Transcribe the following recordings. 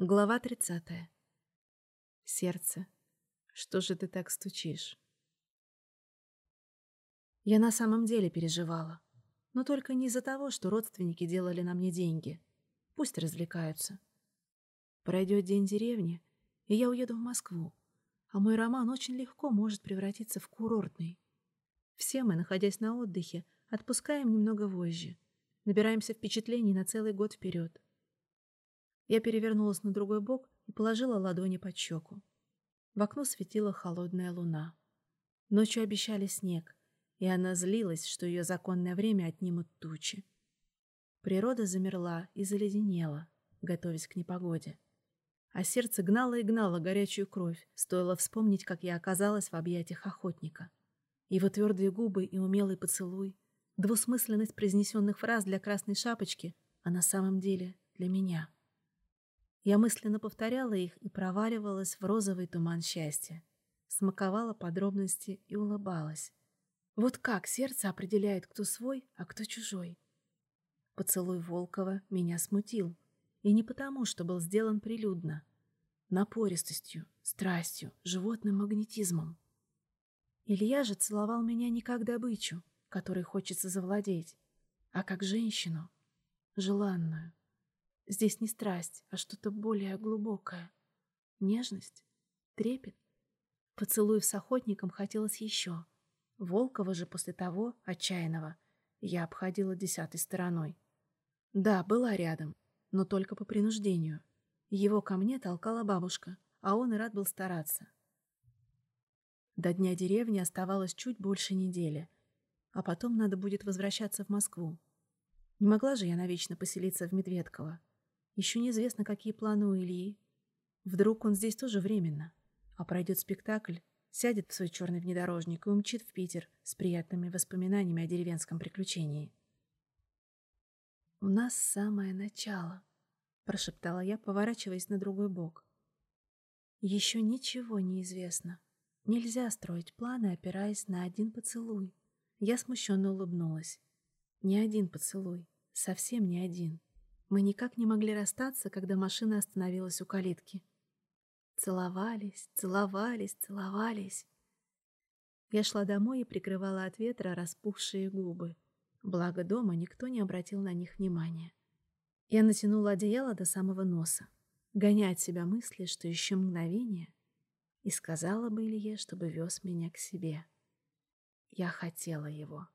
Глава 30. Сердце, что же ты так стучишь? Я на самом деле переживала. Но только не из-за того, что родственники делали на мне деньги. Пусть развлекаются. Пройдет день деревни, и я уеду в Москву. А мой роман очень легко может превратиться в курортный. Все мы, находясь на отдыхе, отпускаем немного вожжи. Набираемся впечатлений на целый год вперед. Я перевернулась на другой бок и положила ладони под щеку. В окно светила холодная луна. Ночью обещали снег, и она злилась, что ее законное время отнимут тучи. Природа замерла и заледенела, готовясь к непогоде. А сердце гнало и гнало горячую кровь, стоило вспомнить, как я оказалась в объятиях охотника. Его твердые губы и умелый поцелуй, двусмысленность произнесенных фраз для красной шапочки, а на самом деле для меня — я мысленно повторяла их и проваливалась в розовый туман счастья. Смаковала подробности и улыбалась. Вот как сердце определяет, кто свой, а кто чужой. Поцелуй Волкова меня смутил. И не потому, что был сделан прилюдно. Напористостью, страстью, животным магнетизмом. Илья же целовал меня не как добычу, которой хочется завладеть, а как женщину, желанную, Здесь не страсть, а что-то более глубокое. Нежность, трепет. Поцелуев с охотником хотелось еще. Волкова же после того, отчаянного, я обходила десятой стороной. Да, была рядом, но только по принуждению. Его ко мне толкала бабушка, а он и рад был стараться. До дня деревни оставалось чуть больше недели, а потом надо будет возвращаться в Москву. Не могла же я навечно поселиться в Медведково. Еще неизвестно, какие планы у Ильи. Вдруг он здесь тоже временно, а пройдет спектакль, сядет в свой черный внедорожник и умчит в Питер с приятными воспоминаниями о деревенском приключении. «У нас самое начало», — прошептала я, поворачиваясь на другой бок. «Еще ничего не известно. Нельзя строить планы, опираясь на один поцелуй». Я смущенно улыбнулась. «Не один поцелуй, совсем не один». Мы никак не могли расстаться, когда машина остановилась у калитки. Целовались, целовались, целовались. Я шла домой и прикрывала от ветра распухшие губы. Благо дома никто не обратил на них внимания. Я натянула одеяло до самого носа, гоня от себя мысли, что еще мгновение, и сказала бы Илье, чтобы вез меня к себе. Я хотела его.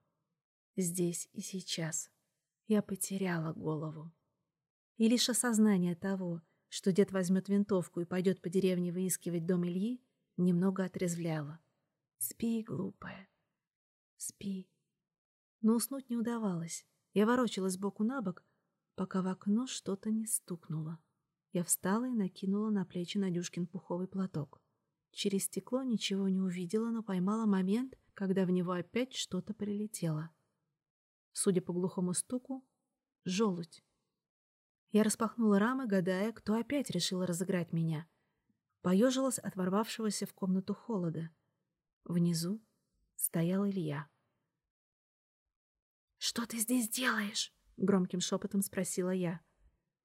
Здесь и сейчас. Я потеряла голову. И лишь осознание того, что дед возьмет винтовку и пойдет по деревне выискивать дом Ильи, немного отрезвляло. «Спи, глупая, спи». Но уснуть не удавалось. Я ворочалась боку на бок, пока в окно что-то не стукнуло. Я встала и накинула на плечи Надюшкин пуховый платок. Через стекло ничего не увидела, но поймала момент, когда в него опять что-то прилетело. Судя по глухому стуку, желудь. Я распахнула рамы, гадая, кто опять решил разыграть меня. Поежилась от ворвавшегося в комнату холода. Внизу стоял Илья. «Что ты здесь делаешь?» — громким шепотом спросила я.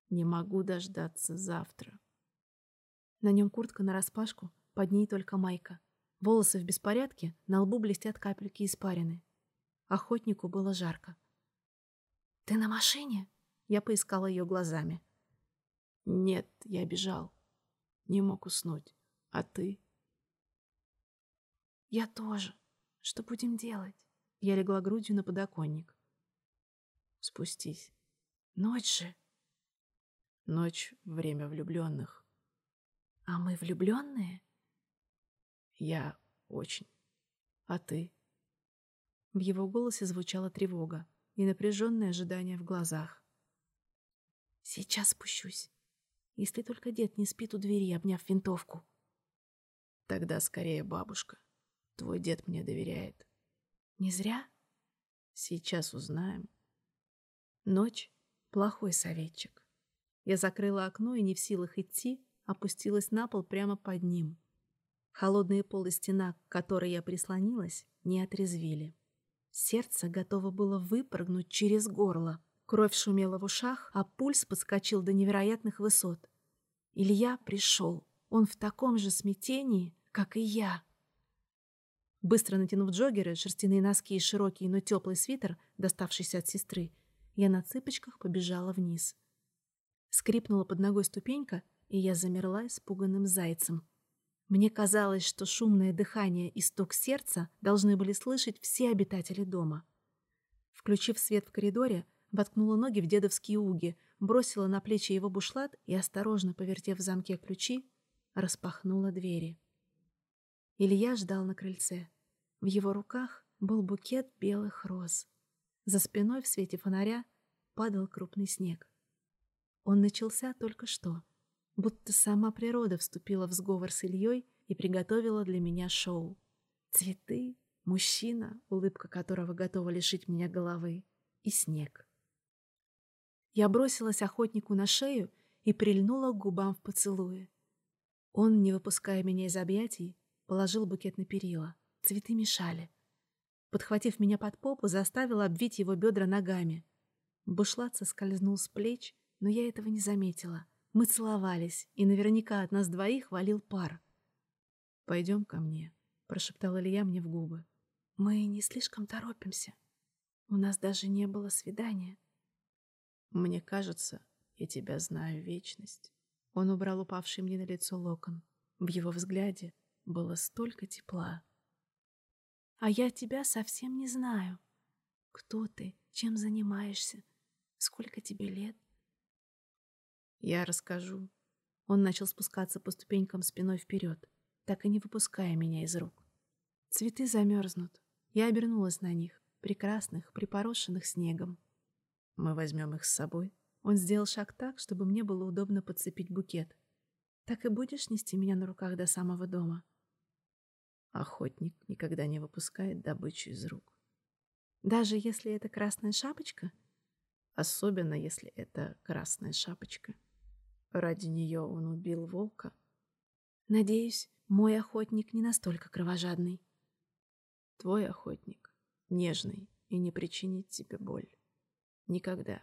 «Не могу дождаться завтра». На нем куртка нараспашку, под ней только майка. Волосы в беспорядке, на лбу блестят капельки испарины. Охотнику было жарко. «Ты на машине?» Я поискала ее глазами. Нет, я бежал. Не мог уснуть. А ты? Я тоже. Что будем делать? Я легла грудью на подоконник. Спустись. Ночь же. Ночь — время влюбленных. А мы влюбленные? Я очень. А ты? В его голосе звучала тревога и напряженное ожидание в глазах. Сейчас спущусь. Если только дед не спит у двери, обняв винтовку. Тогда скорее бабушка. Твой дед мне доверяет. Не зря? Сейчас узнаем. Ночь — плохой советчик. Я закрыла окно и не в силах идти, опустилась на пол прямо под ним. Холодные полы стена, к которой я прислонилась, не отрезвили. Сердце готово было выпрыгнуть через горло. Кровь шумела в ушах, а пульс подскочил до невероятных высот. Илья пришел. Он в таком же смятении, как и я. Быстро натянув джоггеры, шерстяные носки и широкий, но теплый свитер, доставшийся от сестры, я на цыпочках побежала вниз. Скрипнула под ногой ступенька, и я замерла испуганным зайцем. Мне казалось, что шумное дыхание и стук сердца должны были слышать все обитатели дома. Включив свет в коридоре, воткнула ноги в дедовские уги, бросила на плечи его бушлат и, осторожно повертев в замке ключи, распахнула двери. Илья ждал на крыльце. В его руках был букет белых роз. За спиной в свете фонаря падал крупный снег. Он начался только что, будто сама природа вступила в сговор с Ильей и приготовила для меня шоу. Цветы, мужчина, улыбка которого готова лишить меня головы, и снег. Я бросилась охотнику на шею и прильнула к губам в поцелуе. Он, не выпуская меня из объятий, положил букет на перила. Цветы мешали. Подхватив меня под попу, заставил обвить его бедра ногами. Бушлат соскользнул с плеч, но я этого не заметила. Мы целовались, и наверняка от нас двоих валил пар. «Пойдем ко мне», — прошептал Илья мне в губы. «Мы не слишком торопимся. У нас даже не было свидания». Мне кажется, я тебя знаю вечность. Он убрал упавший мне на лицо локон. В его взгляде было столько тепла. А я тебя совсем не знаю. Кто ты? Чем занимаешься? Сколько тебе лет? Я расскажу. Он начал спускаться по ступенькам спиной вперед, так и не выпуская меня из рук. Цветы замерзнут. Я обернулась на них, прекрасных, припорошенных снегом. Мы возьмем их с собой. Он сделал шаг так, чтобы мне было удобно подцепить букет. Так и будешь нести меня на руках до самого дома? Охотник никогда не выпускает добычу из рук. Даже если это красная шапочка? Особенно, если это красная шапочка. Ради нее он убил волка. Надеюсь, мой охотник не настолько кровожадный. Твой охотник нежный и не причинит тебе боль. Никогда.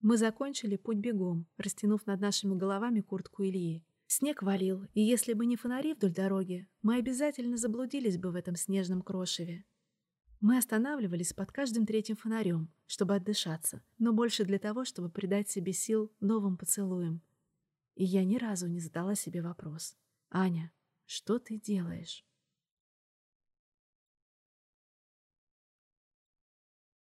Мы закончили путь бегом, растянув над нашими головами куртку Ильи. Снег валил, и если бы не фонари вдоль дороги, мы обязательно заблудились бы в этом снежном крошеве. Мы останавливались под каждым третьим фонарем, чтобы отдышаться, но больше для того, чтобы придать себе сил новым поцелуем. И я ни разу не задала себе вопрос. «Аня, что ты делаешь?»